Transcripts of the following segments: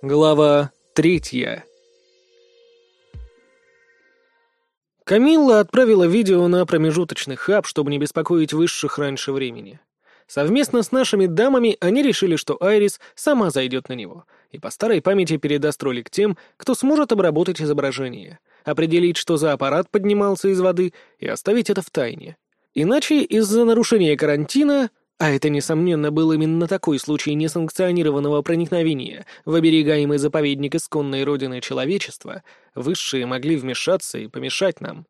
Глава третья Камилла отправила видео на промежуточный хаб, чтобы не беспокоить высших раньше времени. Совместно с нашими дамами они решили, что Айрис сама зайдет на него и по старой памяти передаст ролик тем, кто сможет обработать изображение, определить, что за аппарат поднимался из воды, и оставить это в тайне. Иначе из-за нарушения карантина а это, несомненно, был именно такой случай несанкционированного проникновения в оберегаемый заповедник исконной родины человечества, высшие могли вмешаться и помешать нам.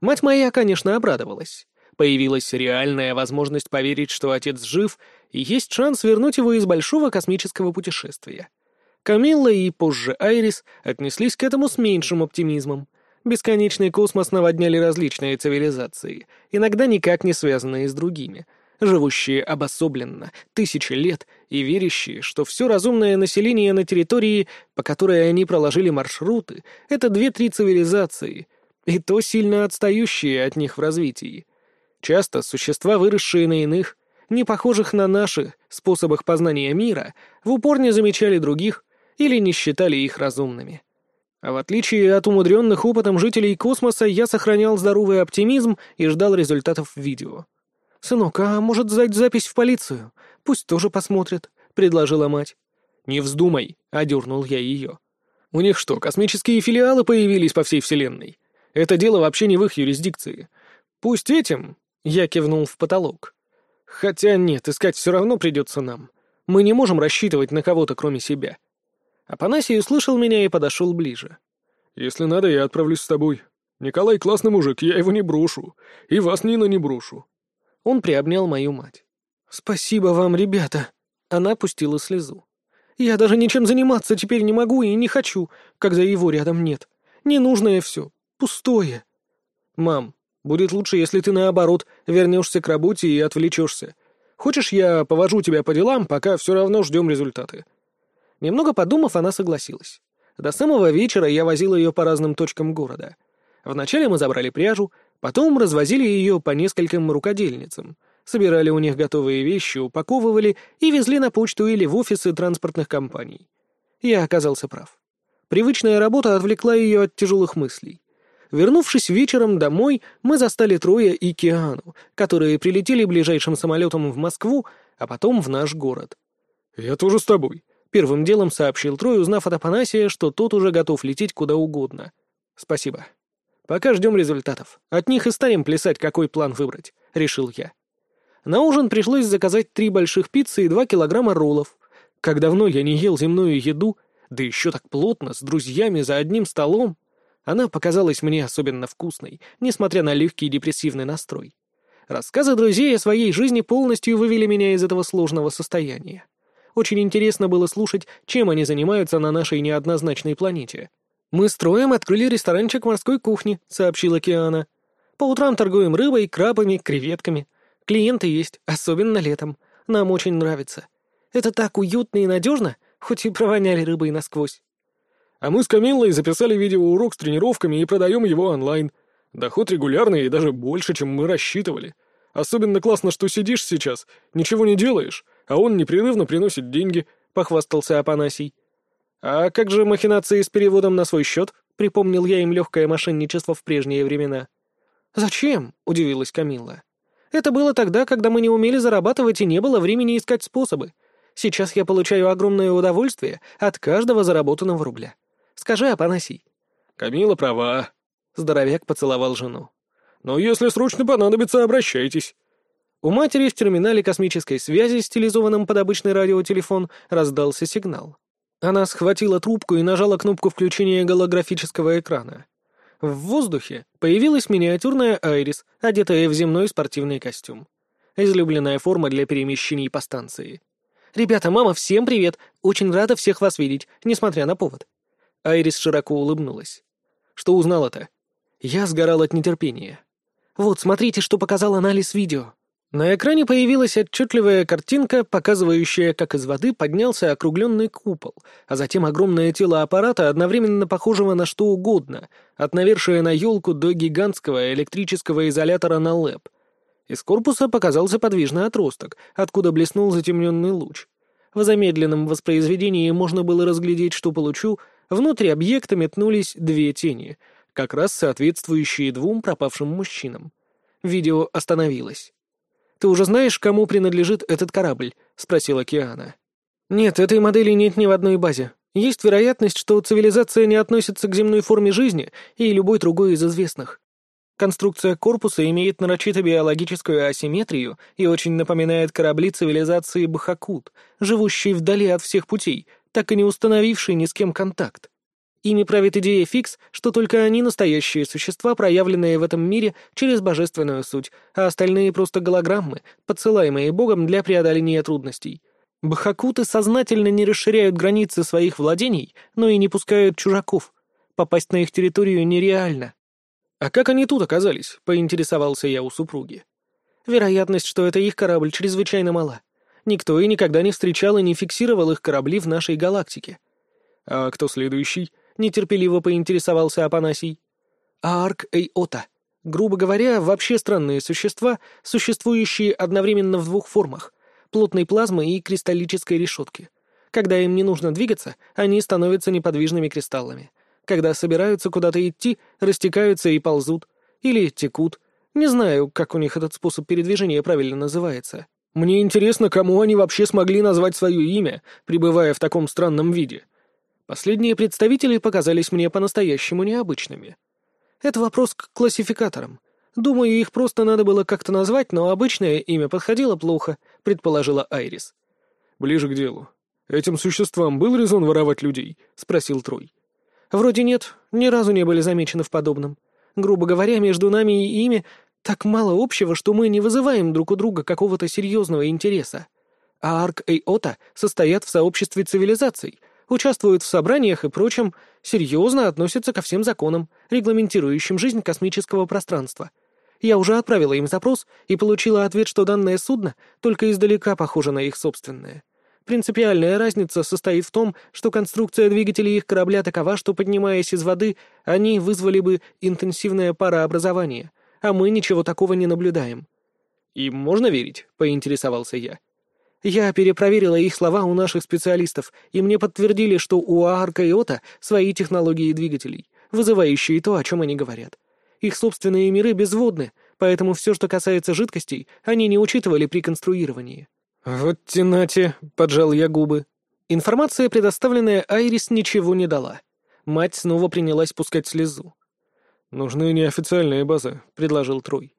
Мать моя, конечно, обрадовалась. Появилась реальная возможность поверить, что отец жив, и есть шанс вернуть его из большого космического путешествия. Камилла и позже Айрис отнеслись к этому с меньшим оптимизмом. Бесконечный космос наводняли различные цивилизации, иногда никак не связанные с другими — живущие обособленно, тысячи лет, и верящие, что все разумное население на территории, по которой они проложили маршруты, это две-три цивилизации, и то сильно отстающие от них в развитии. Часто существа, выросшие на иных, не похожих на наши, способах познания мира, в упор не замечали других или не считали их разумными. А в отличие от умудренных опытом жителей космоса, я сохранял здоровый оптимизм и ждал результатов видео. «Сынок, а может сдать запись в полицию? Пусть тоже посмотрят», — предложила мать. «Не вздумай», — одернул я ее. «У них что, космические филиалы появились по всей Вселенной? Это дело вообще не в их юрисдикции. Пусть этим...» — я кивнул в потолок. «Хотя нет, искать все равно придется нам. Мы не можем рассчитывать на кого-то, кроме себя». Апанасий услышал меня и подошел ближе. «Если надо, я отправлюсь с тобой. Николай классный мужик, я его не брошу. И вас, Нина, не брошу. Он приобнял мою мать. «Спасибо вам, ребята!» Она пустила слезу. «Я даже ничем заниматься теперь не могу и не хочу, когда его рядом нет. Ненужное все, пустое». «Мам, будет лучше, если ты, наоборот, вернешься к работе и отвлечешься. Хочешь, я повожу тебя по делам, пока все равно ждем результаты?» Немного подумав, она согласилась. До самого вечера я возил ее по разным точкам города. Вначале мы забрали пряжу, Потом развозили ее по нескольким рукодельницам, собирали у них готовые вещи, упаковывали и везли на почту или в офисы транспортных компаний. Я оказался прав. Привычная работа отвлекла ее от тяжелых мыслей. Вернувшись вечером домой, мы застали Троя и Киану, которые прилетели ближайшим самолетом в Москву, а потом в наш город. «Я тоже с тобой», — первым делом сообщил Трой, узнав от Апанасия, что тот уже готов лететь куда угодно. «Спасибо. Пока ждем результатов. От них и станем плясать, какой план выбрать», — решил я. На ужин пришлось заказать три больших пиццы и два килограмма роллов. Как давно я не ел земную еду, да еще так плотно, с друзьями за одним столом. Она показалась мне особенно вкусной, несмотря на легкий депрессивный настрой. Рассказы друзей о своей жизни полностью вывели меня из этого сложного состояния. Очень интересно было слушать, чем они занимаются на нашей неоднозначной планете — «Мы строим открыли ресторанчик морской кухни», — сообщила Киана. «По утрам торгуем рыбой, крабами, креветками. Клиенты есть, особенно летом. Нам очень нравится. Это так уютно и надежно, хоть и провоняли рыбой насквозь». «А мы с Камиллой записали видеоурок с тренировками и продаем его онлайн. Доход регулярный и даже больше, чем мы рассчитывали. Особенно классно, что сидишь сейчас, ничего не делаешь, а он непрерывно приносит деньги», — похвастался Апанасий. «А как же махинации с переводом на свой счет?» — припомнил я им легкое мошенничество в прежние времена. «Зачем?» — удивилась Камилла. «Это было тогда, когда мы не умели зарабатывать и не было времени искать способы. Сейчас я получаю огромное удовольствие от каждого заработанного рубля. Скажи, Апанасий». «Камила права», — здоровяк поцеловал жену. «Но если срочно понадобится, обращайтесь». У матери в терминале космической связи, стилизованном под обычный радиотелефон, раздался сигнал. Она схватила трубку и нажала кнопку включения голографического экрана. В воздухе появилась миниатюрная Айрис, одетая в земной спортивный костюм. Излюбленная форма для перемещений по станции. «Ребята, мама, всем привет! Очень рада всех вас видеть, несмотря на повод». Айрис широко улыбнулась. «Что узнала-то?» Я сгорал от нетерпения. «Вот, смотрите, что показал анализ видео». На экране появилась отчетливая картинка, показывающая, как из воды поднялся округленный купол, а затем огромное тело аппарата, одновременно похожего на что угодно, от навершия на елку до гигантского электрического изолятора на ЛЭП. Из корпуса показался подвижный отросток, откуда блеснул затемненный луч. В замедленном воспроизведении можно было разглядеть, что получу, внутрь объекта метнулись две тени, как раз соответствующие двум пропавшим мужчинам. Видео остановилось. «Ты уже знаешь, кому принадлежит этот корабль?» — спросила Киана. «Нет, этой модели нет ни в одной базе. Есть вероятность, что цивилизация не относится к земной форме жизни и любой другой из известных. Конструкция корпуса имеет нарочито биологическую асимметрию и очень напоминает корабли цивилизации Бахакут, живущие вдали от всех путей, так и не установившие ни с кем контакт. Ими правит идея фикс, что только они настоящие существа, проявленные в этом мире через божественную суть, а остальные просто голограммы, подсылаемые Богом для преодоления трудностей. Бахакуты сознательно не расширяют границы своих владений, но и не пускают чужаков. Попасть на их территорию нереально. «А как они тут оказались?» — поинтересовался я у супруги. «Вероятность, что это их корабль, чрезвычайно мала. Никто и никогда не встречал и не фиксировал их корабли в нашей галактике». «А кто следующий?» — нетерпеливо поинтересовался Апанасий. «Арк Эйота. Грубо говоря, вообще странные существа, существующие одновременно в двух формах — плотной плазмы и кристаллической решетки. Когда им не нужно двигаться, они становятся неподвижными кристаллами. Когда собираются куда-то идти, растекаются и ползут. Или текут. Не знаю, как у них этот способ передвижения правильно называется. Мне интересно, кому они вообще смогли назвать свое имя, пребывая в таком странном виде. Последние представители показались мне по-настоящему необычными. Это вопрос к классификаторам. Думаю, их просто надо было как-то назвать, но обычное имя подходило плохо, предположила Айрис. Ближе к делу. Этим существам был резон воровать людей? спросил Трой. Вроде нет, ни разу не были замечены в подобном. Грубо говоря, между нами и ими так мало общего, что мы не вызываем друг у друга какого-то серьезного интереса. А Арк и Ота состоят в сообществе цивилизаций, участвуют в собраниях и прочем, серьезно относятся ко всем законам, регламентирующим жизнь космического пространства. Я уже отправила им запрос и получила ответ, что данное судно только издалека похоже на их собственное. Принципиальная разница состоит в том, что конструкция двигателей их корабля такова, что, поднимаясь из воды, они вызвали бы интенсивное парообразование, а мы ничего такого не наблюдаем. «Им можно верить?» — поинтересовался я. Я перепроверила их слова у наших специалистов, и мне подтвердили, что у Аарка и Ота свои технологии двигателей, вызывающие то, о чем они говорят. Их собственные миры безводны, поэтому все, что касается жидкостей, они не учитывали при конструировании. «Вот тенате», — поджал я губы. Информация, предоставленная Айрис, ничего не дала. Мать снова принялась пускать слезу. «Нужны неофициальные базы», — предложил Трой.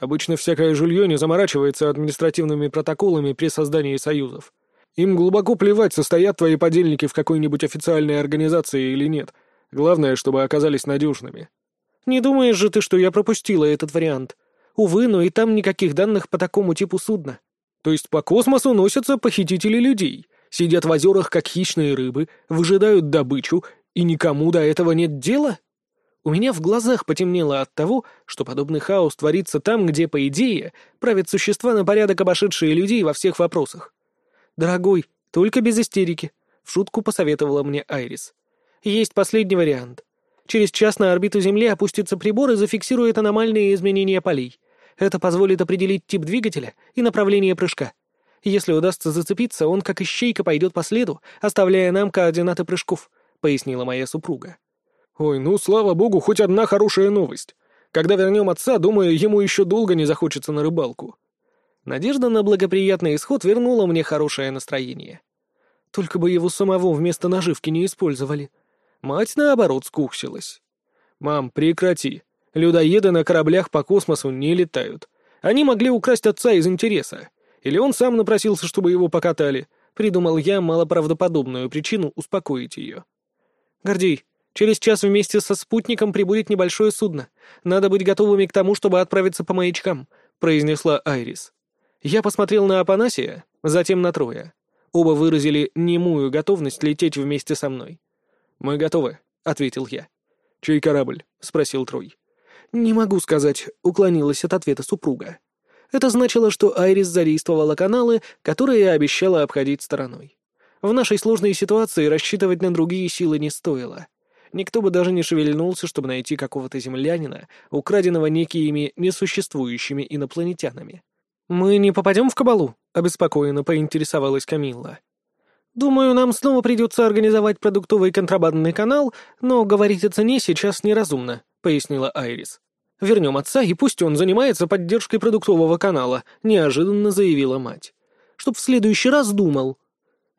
«Обычно всякое жилье не заморачивается административными протоколами при создании союзов. Им глубоко плевать, состоят твои подельники в какой-нибудь официальной организации или нет. Главное, чтобы оказались надежными». «Не думаешь же ты, что я пропустила этот вариант? Увы, но и там никаких данных по такому типу судна. То есть по космосу носятся похитители людей, сидят в озерах, как хищные рыбы, выжидают добычу, и никому до этого нет дела? У меня в глазах потемнело от того, что подобный хаос творится там, где, по идее, правят существа на порядок обошедшие людей во всех вопросах. «Дорогой, только без истерики», — в шутку посоветовала мне Айрис. «Есть последний вариант. Через час на орбиту Земли опустится прибор и зафиксирует аномальные изменения полей. Это позволит определить тип двигателя и направление прыжка. Если удастся зацепиться, он как ищейка пойдет по следу, оставляя нам координаты прыжков», — пояснила моя супруга. «Ой, ну, слава богу, хоть одна хорошая новость. Когда вернем отца, думаю, ему еще долго не захочется на рыбалку». Надежда на благоприятный исход вернула мне хорошее настроение. Только бы его самого вместо наживки не использовали. Мать, наоборот, скуксилась. «Мам, прекрати. Людоеды на кораблях по космосу не летают. Они могли украсть отца из интереса. Или он сам напросился, чтобы его покатали. Придумал я малоправдоподобную причину успокоить ее. «Гордей, через час вместе со спутником прибудет небольшое судно. Надо быть готовыми к тому, чтобы отправиться по маячкам», — произнесла Айрис. Я посмотрел на Апанасия, затем на Троя. Оба выразили немую готовность лететь вместе со мной. «Мы готовы», — ответил я. «Чей корабль?» — спросил Трой. «Не могу сказать», — уклонилась от ответа супруга. Это значило, что Айрис задействовала каналы, которые обещала обходить стороной. В нашей сложной ситуации рассчитывать на другие силы не стоило. Никто бы даже не шевельнулся, чтобы найти какого-то землянина, украденного некими несуществующими инопланетянами. «Мы не попадем в кабалу?» — обеспокоенно поинтересовалась Камилла. «Думаю, нам снова придется организовать продуктовый контрабандный канал, но говорить о цене сейчас неразумно», — пояснила Айрис. «Вернем отца, и пусть он занимается поддержкой продуктового канала», — неожиданно заявила мать. «Чтоб в следующий раз думал».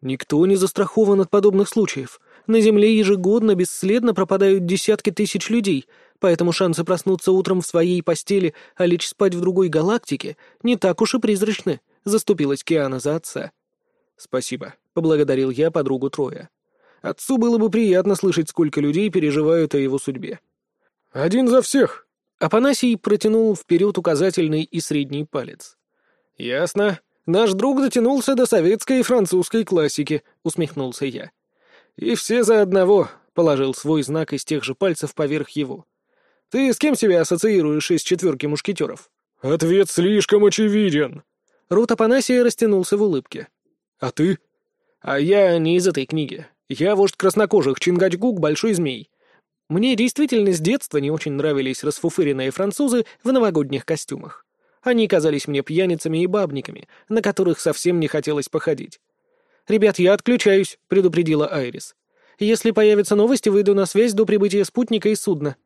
«Никто не застрахован от подобных случаев. На Земле ежегодно бесследно пропадают десятки тысяч людей, поэтому шансы проснуться утром в своей постели, а лечь спать в другой галактике, не так уж и призрачны», — заступилась Киана за отца. «Спасибо», — поблагодарил я подругу Троя. «Отцу было бы приятно слышать, сколько людей переживают о его судьбе». «Один за всех!» Апанасий протянул вперед указательный и средний палец. «Ясно. Наш друг дотянулся до советской и французской классики», — усмехнулся я. «И все за одного», — положил свой знак из тех же пальцев поверх его. «Ты с кем себя ассоциируешь из четверки мушкетеров?» «Ответ слишком очевиден». Рот Апанасия растянулся в улыбке. «А ты?» «А я не из этой книги. Я вождь краснокожих, Чингачгук, Большой Змей. Мне действительно с детства не очень нравились расфуфыренные французы в новогодних костюмах. Они казались мне пьяницами и бабниками, на которых совсем не хотелось походить. «Ребят, я отключаюсь», — предупредила Айрис. «Если появятся новости, выйду на связь до прибытия спутника и судна».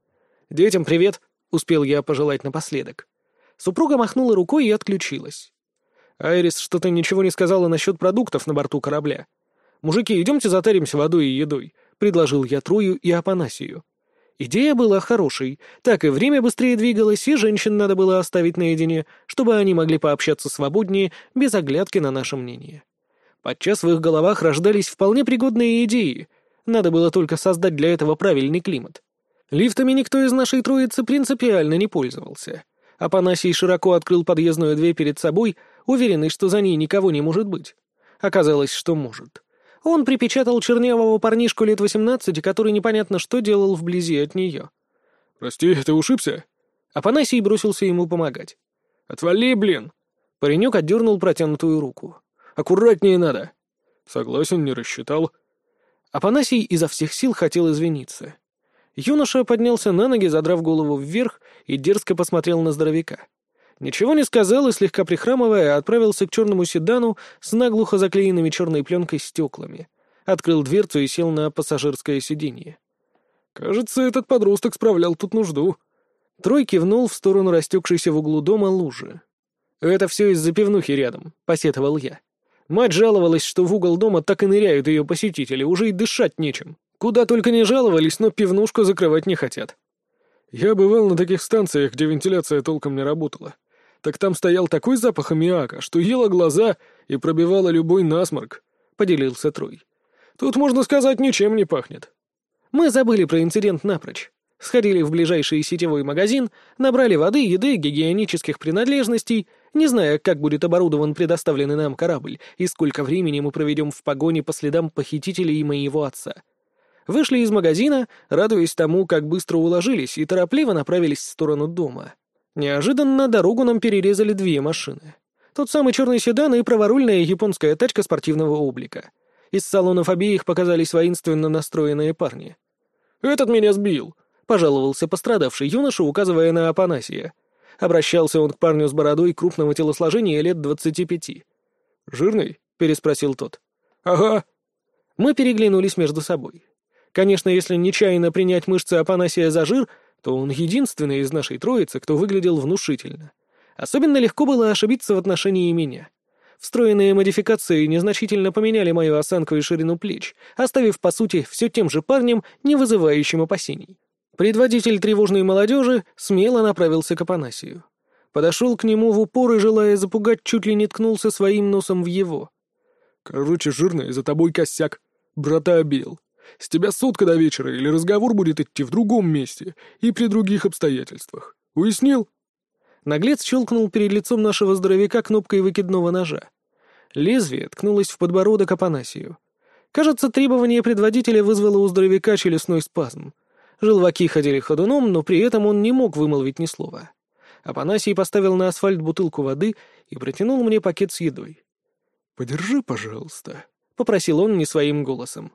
«Детям привет», — успел я пожелать напоследок. Супруга махнула рукой и отключилась. Айрис что-то ничего не сказала насчет продуктов на борту корабля. «Мужики, идемте затаримся водой и едой», — предложил я Трую и Апанасию. Идея была хорошей, так и время быстрее двигалось, и женщин надо было оставить наедине, чтобы они могли пообщаться свободнее, без оглядки на наше мнение. Подчас в их головах рождались вполне пригодные идеи, надо было только создать для этого правильный климат. Лифтами никто из нашей троицы принципиально не пользовался. Апанасий широко открыл подъездную дверь перед собой, уверенный, что за ней никого не может быть. Оказалось, что может. Он припечатал чернявого парнишку лет восемнадцати, который непонятно что делал вблизи от нее. «Прости, ты ушибся?» Апанасий бросился ему помогать. «Отвали, блин!» Паренек отдернул протянутую руку. «Аккуратнее надо!» «Согласен, не рассчитал». Апанасий изо всех сил хотел извиниться. Юноша поднялся на ноги, задрав голову вверх, и дерзко посмотрел на здоровяка. Ничего не сказал и, слегка прихрамывая, отправился к черному седану с наглухо заклеенными черной пленкой стеклами. Открыл дверцу и сел на пассажирское сиденье. «Кажется, этот подросток справлял тут нужду». Трой кивнул в сторону растекшейся в углу дома лужи. «Это все из-за пивнухи рядом», — посетовал я. Мать жаловалась, что в угол дома так и ныряют ее посетители, уже и дышать нечем. Куда только не жаловались, но пивнушку закрывать не хотят. Я бывал на таких станциях, где вентиляция толком не работала так там стоял такой запах аммиака, что ела глаза и пробивала любой насморк», — поделился Трой. «Тут, можно сказать, ничем не пахнет». Мы забыли про инцидент напрочь. Сходили в ближайший сетевой магазин, набрали воды, еды, гигиенических принадлежностей, не зная, как будет оборудован предоставленный нам корабль и сколько времени мы проведем в погоне по следам похитителей моего отца. Вышли из магазина, радуясь тому, как быстро уложились, и торопливо направились в сторону дома. Неожиданно дорогу нам перерезали две машины. Тот самый черный седан и праворульная японская тачка спортивного облика. Из салонов обеих показались воинственно настроенные парни. «Этот меня сбил», — пожаловался пострадавший юноша, указывая на Апанасия. Обращался он к парню с бородой крупного телосложения лет двадцати пяти. «Жирный?» — переспросил тот. «Ага». Мы переглянулись между собой. Конечно, если нечаянно принять мышцы Апанасия за жир, то он единственный из нашей троицы, кто выглядел внушительно. Особенно легко было ошибиться в отношении меня. Встроенные модификации незначительно поменяли мою осанку и ширину плеч, оставив, по сути, все тем же парнем, не вызывающим опасений. Предводитель тревожной молодежи смело направился к Апанасию. Подошел к нему в упор и, желая запугать, чуть ли не ткнулся своим носом в его. «Короче, жирный, за тобой косяк. Брата обил. С тебя сутка до вечера, или разговор будет идти в другом месте и при других обстоятельствах. Уяснил?» Наглец щелкнул перед лицом нашего здоровяка кнопкой выкидного ножа. Лезвие ткнулось в подбородок Апанасию. Кажется, требование предводителя вызвало у здоровяка челюстной спазм. Желваки ходили ходуном, но при этом он не мог вымолвить ни слова. Апанасий поставил на асфальт бутылку воды и протянул мне пакет с едой. «Подержи, пожалуйста», — попросил он не своим голосом.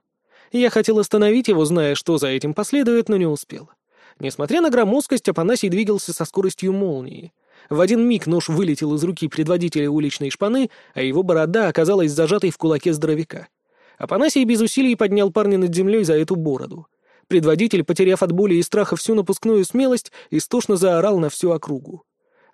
Я хотел остановить его, зная, что за этим последует, но не успел. Несмотря на громоздкость, Апанасий двигался со скоростью молнии. В один миг нож вылетел из руки предводителя уличной шпаны, а его борода оказалась зажатой в кулаке здоровяка. Апанасий без усилий поднял парня над землей за эту бороду. Предводитель, потеряв от боли и страха всю напускную смелость, истошно заорал на всю округу.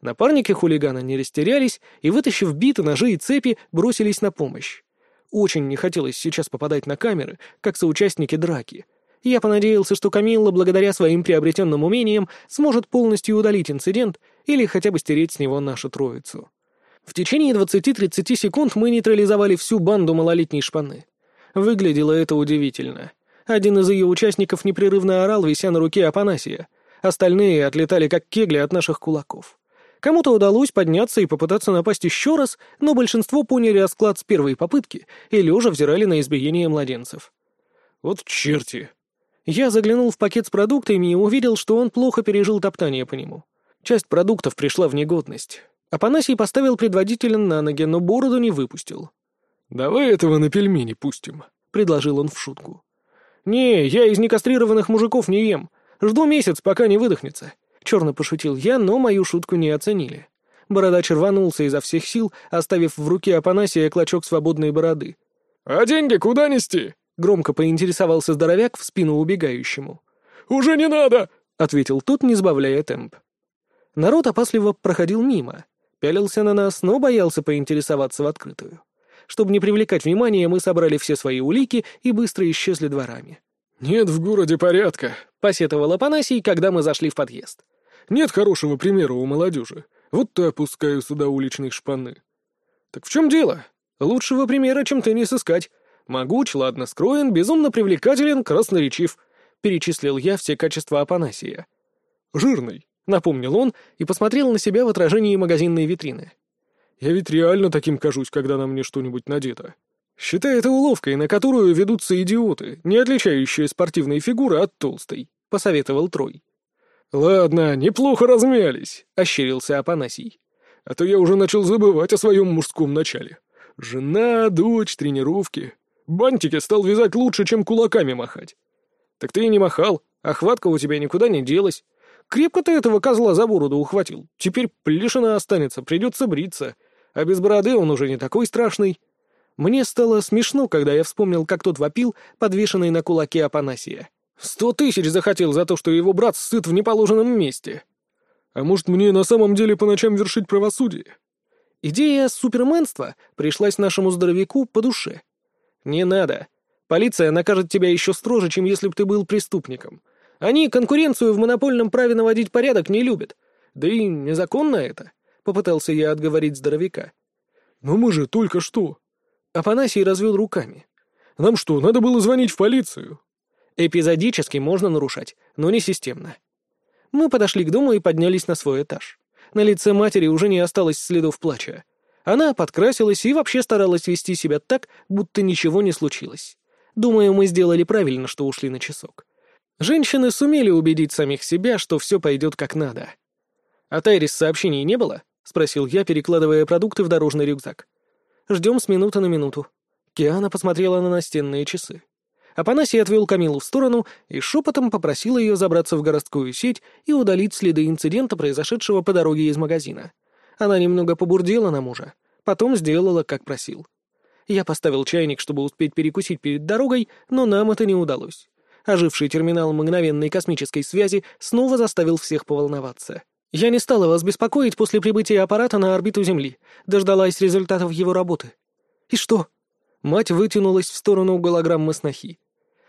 Напарники хулигана не растерялись и, вытащив биты, ножи и цепи, бросились на помощь. Очень не хотелось сейчас попадать на камеры, как соучастники драки. Я понадеялся, что Камилла, благодаря своим приобретенным умениям, сможет полностью удалить инцидент или хотя бы стереть с него нашу троицу. В течение 20-30 секунд мы нейтрализовали всю банду малолетней шпаны. Выглядело это удивительно. Один из ее участников непрерывно орал, вися на руке Апанасия. Остальные отлетали как кегли от наших кулаков. Кому-то удалось подняться и попытаться напасть еще раз, но большинство поняли расклад с первой попытки и лежа взирали на избиение младенцев. «Вот черти!» Я заглянул в пакет с продуктами и увидел, что он плохо пережил топтание по нему. Часть продуктов пришла в негодность. Апанасий поставил предводителя на ноги, но бороду не выпустил. «Давай этого на пельмени пустим», — предложил он в шутку. «Не, я из некастрированных мужиков не ем. Жду месяц, пока не выдохнется. Черно пошутил я, но мою шутку не оценили. Бородач рванулся изо всех сил, оставив в руке Апанасия клочок свободной бороды. «А деньги куда нести?» — громко поинтересовался здоровяк в спину убегающему. «Уже не надо!» — ответил тот, не сбавляя темп. Народ опасливо проходил мимо, пялился на нас, но боялся поинтересоваться в открытую. Чтобы не привлекать внимания, мы собрали все свои улики и быстро исчезли дворами. «Нет в городе порядка», — посетовал Апанасий, когда мы зашли в подъезд. Нет хорошего примера у молодежи. Вот то опускаю сюда уличных шпаны. Так в чем дело? Лучшего примера, чем ты, не сыскать. Могуч, ладно скроен, безумно привлекателен, красноречив. Перечислил я все качества Апанасия. Жирный, напомнил он и посмотрел на себя в отражении магазинной витрины. Я ведь реально таким кажусь, когда на мне что-нибудь надето. Считай это уловкой, на которую ведутся идиоты, не отличающие спортивные фигуры от толстой, посоветовал Трой. «Ладно, неплохо размялись», — ощерился Апанасий. «А то я уже начал забывать о своем мужском начале. Жена, дочь, тренировки. Бантики стал вязать лучше, чем кулаками махать». «Так ты и не махал, охватка у тебя никуда не делась. Крепко ты этого козла за бороду ухватил. Теперь плешина останется, придется бриться. А без бороды он уже не такой страшный». Мне стало смешно, когда я вспомнил, как тот вопил, подвешенный на кулаке Апанасия. Сто тысяч захотел за то, что его брат сыт в неположенном месте. А может, мне на самом деле по ночам вершить правосудие? Идея суперменства пришлась нашему здоровяку по душе. Не надо. Полиция накажет тебя еще строже, чем если бы ты был преступником. Они конкуренцию в монопольном праве наводить порядок не любят. Да и незаконно это, — попытался я отговорить здоровяка. Но мы же только что... Афанасий развел руками. Нам что, надо было звонить в полицию? Эпизодически можно нарушать, но не системно. Мы подошли к дому и поднялись на свой этаж. На лице матери уже не осталось следов плача. Она подкрасилась и вообще старалась вести себя так, будто ничего не случилось. Думаю, мы сделали правильно, что ушли на часок. Женщины сумели убедить самих себя, что все пойдет как надо. «А Тайрис сообщений не было?» — спросил я, перекладывая продукты в дорожный рюкзак. «Ждем с минуты на минуту». Киана посмотрела на настенные часы. Апанасий отвел Камилу в сторону и шепотом попросил ее забраться в городскую сеть и удалить следы инцидента, произошедшего по дороге из магазина. Она немного побурдела на мужа, потом сделала, как просил. Я поставил чайник, чтобы успеть перекусить перед дорогой, но нам это не удалось. Оживший терминал мгновенной космической связи снова заставил всех поволноваться. Я не стала вас беспокоить после прибытия аппарата на орбиту Земли, дождалась результатов его работы. И что? Мать вытянулась в сторону голограммы снохи.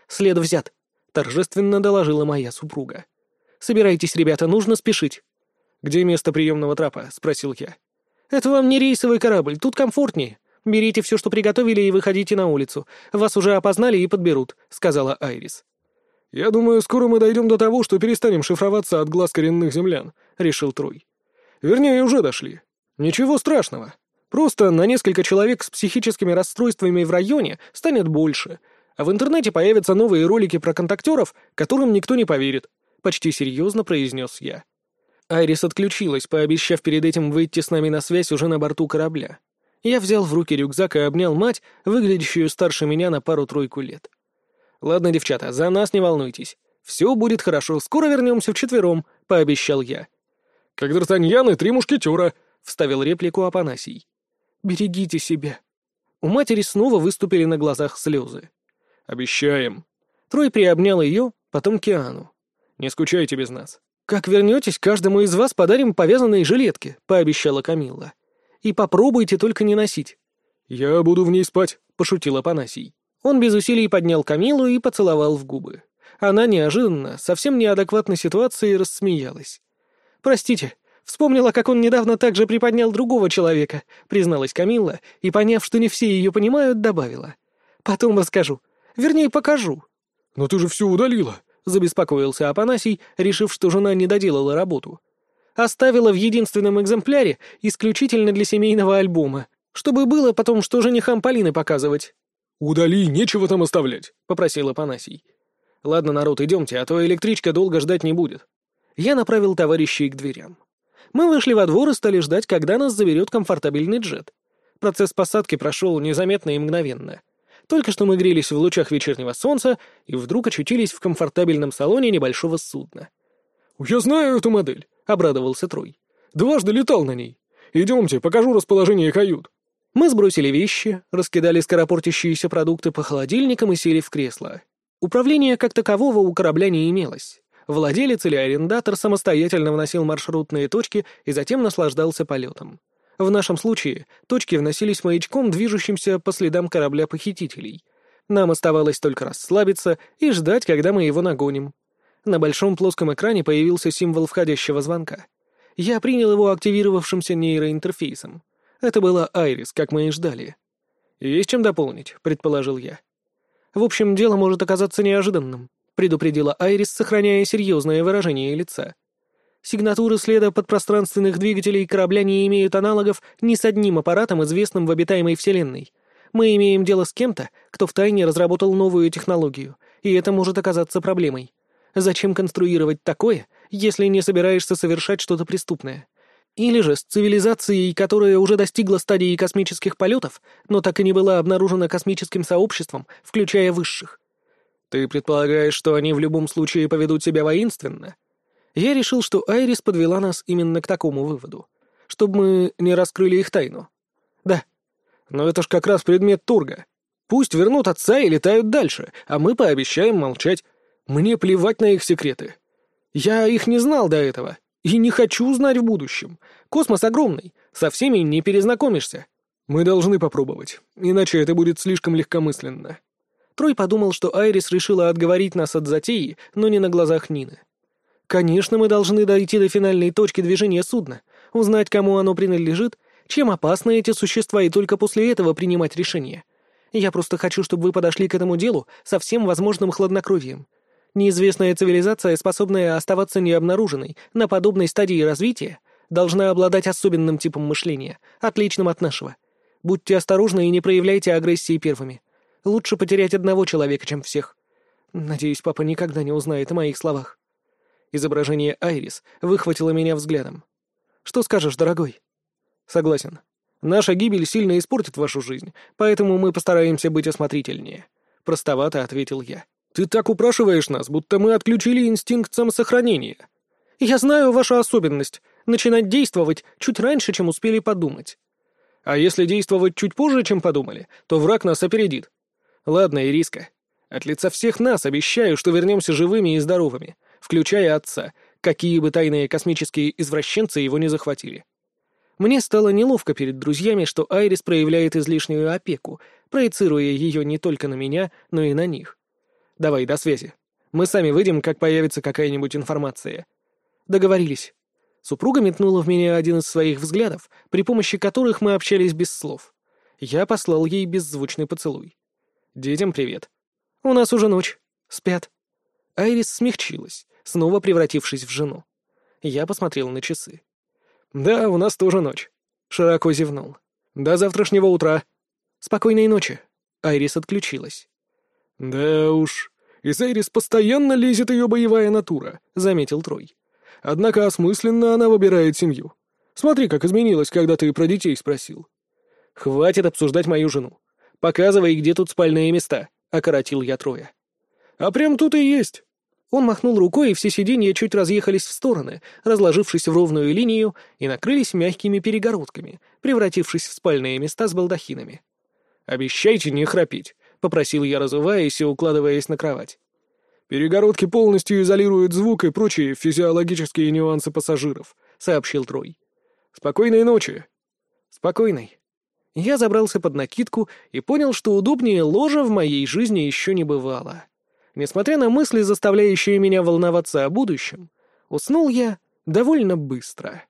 След взят», — торжественно доложила моя супруга. «Собирайтесь, ребята, нужно спешить». «Где место приемного трапа?» — спросил я. «Это вам не рейсовый корабль, тут комфортнее. Берите все, что приготовили, и выходите на улицу. Вас уже опознали и подберут», — сказала Айрис. «Я думаю, скоро мы дойдем до того, что перестанем шифроваться от глаз коренных землян», — решил Трой. «Вернее, уже дошли. Ничего страшного. Просто на несколько человек с психическими расстройствами в районе станет больше, а в интернете появятся новые ролики про контактеров, которым никто не поверит», — почти серьезно произнес я. Айрис отключилась, пообещав перед этим выйти с нами на связь уже на борту корабля. Я взял в руки рюкзак и обнял мать, выглядящую старше меня на пару-тройку лет. «Ладно, девчата, за нас не волнуйтесь. Все будет хорошо, скоро вернемся вчетвером», — пообещал я. «Как Д'Артаньян и три мушкетера», — вставил реплику Апанасий. «Берегите себя». У матери снова выступили на глазах слезы. «Обещаем». Трой приобнял ее, потом Киану. «Не скучайте без нас». «Как вернетесь, каждому из вас подарим повязанные жилетки», — пообещала Камилла. «И попробуйте только не носить». «Я буду в ней спать», — пошутил Апанасий. Он без усилий поднял Камилу и поцеловал в губы. Она неожиданно, совсем неадекватной ситуации, рассмеялась. «Простите, вспомнила, как он недавно также приподнял другого человека», — призналась Камилла, и, поняв, что не все ее понимают, добавила. «Потом расскажу. Вернее, покажу». «Но ты же все удалила», — забеспокоился Апанасий, решив, что жена не доделала работу. «Оставила в единственном экземпляре исключительно для семейного альбома, чтобы было потом, что женихам Полины показывать». «Удали, нечего там оставлять», — попросил Апанасий. «Ладно, народ, идемте, а то электричка долго ждать не будет». Я направил товарищей к дверям. Мы вышли во двор и стали ждать, когда нас заберет комфортабельный джет. Процесс посадки прошел незаметно и мгновенно. Только что мы грелись в лучах вечернего солнца и вдруг очутились в комфортабельном салоне небольшого судна. «Я знаю эту модель», — обрадовался Трой. «Дважды летал на ней. Идемте, покажу расположение кают». Мы сбросили вещи, раскидали скоропортящиеся продукты по холодильникам и сели в кресло. Управления как такового у корабля не имелось. Владелец или арендатор самостоятельно вносил маршрутные точки и затем наслаждался полетом. В нашем случае точки вносились маячком, движущимся по следам корабля похитителей. Нам оставалось только расслабиться и ждать, когда мы его нагоним. На большом плоском экране появился символ входящего звонка. Я принял его активировавшимся нейроинтерфейсом. Это была Айрис, как мы и ждали. «Есть чем дополнить», — предположил я. «В общем, дело может оказаться неожиданным», — предупредила Айрис, сохраняя серьезное выражение лица. «Сигнатуры следа подпространственных двигателей корабля не имеют аналогов ни с одним аппаратом, известным в обитаемой Вселенной. Мы имеем дело с кем-то, кто втайне разработал новую технологию, и это может оказаться проблемой. Зачем конструировать такое, если не собираешься совершать что-то преступное? Или же с цивилизацией, которая уже достигла стадии космических полетов, но так и не была обнаружена космическим сообществом, включая высших. Ты предполагаешь, что они в любом случае поведут себя воинственно? Я решил, что Айрис подвела нас именно к такому выводу. Чтобы мы не раскрыли их тайну. Да. Но это ж как раз предмет Турга. Пусть вернут отца и летают дальше, а мы пообещаем молчать. Мне плевать на их секреты. Я их не знал до этого. И не хочу знать в будущем. Космос огромный, со всеми не перезнакомишься. Мы должны попробовать, иначе это будет слишком легкомысленно. Трой подумал, что Айрис решила отговорить нас от затеи, но не на глазах Нины. Конечно, мы должны дойти до финальной точки движения судна, узнать, кому оно принадлежит, чем опасны эти существа, и только после этого принимать решение. Я просто хочу, чтобы вы подошли к этому делу со всем возможным хладнокровием. Неизвестная цивилизация, способная оставаться необнаруженной на подобной стадии развития, должна обладать особенным типом мышления, отличным от нашего. Будьте осторожны и не проявляйте агрессии первыми. Лучше потерять одного человека, чем всех. Надеюсь, папа никогда не узнает о моих словах. Изображение Айрис выхватило меня взглядом. Что скажешь, дорогой? Согласен. Наша гибель сильно испортит вашу жизнь, поэтому мы постараемся быть осмотрительнее. Простовато ответил я. Ты так упрашиваешь нас, будто мы отключили инстинкт самосохранения. Я знаю вашу особенность — начинать действовать чуть раньше, чем успели подумать. А если действовать чуть позже, чем подумали, то враг нас опередит. Ладно, Ириска, от лица всех нас обещаю, что вернемся живыми и здоровыми, включая отца, какие бы тайные космические извращенцы его не захватили. Мне стало неловко перед друзьями, что Айрис проявляет излишнюю опеку, проецируя ее не только на меня, но и на них. Давай, до связи. Мы сами выйдем, как появится какая-нибудь информация. Договорились. Супруга метнула в меня один из своих взглядов, при помощи которых мы общались без слов. Я послал ей беззвучный поцелуй. Детям привет. У нас уже ночь. Спят. Айрис смягчилась, снова превратившись в жену. Я посмотрел на часы. «Да, у нас тоже ночь», — широко зевнул. «До завтрашнего утра». «Спокойной ночи». Айрис отключилась. «Да уж, из Эрис постоянно лезет ее боевая натура», — заметил Трой. «Однако осмысленно она выбирает семью. Смотри, как изменилось, когда ты про детей спросил». «Хватит обсуждать мою жену. Показывай, где тут спальные места», — окоротил я Троя. «А прям тут и есть». Он махнул рукой, и все сиденья чуть разъехались в стороны, разложившись в ровную линию, и накрылись мягкими перегородками, превратившись в спальные места с балдахинами. «Обещайте не храпеть», попросил я, разуваясь и укладываясь на кровать. «Перегородки полностью изолируют звук и прочие физиологические нюансы пассажиров», — сообщил Трой. «Спокойной ночи». «Спокойной». Я забрался под накидку и понял, что удобнее ложа в моей жизни еще не бывало. Несмотря на мысли, заставляющие меня волноваться о будущем, уснул я довольно быстро.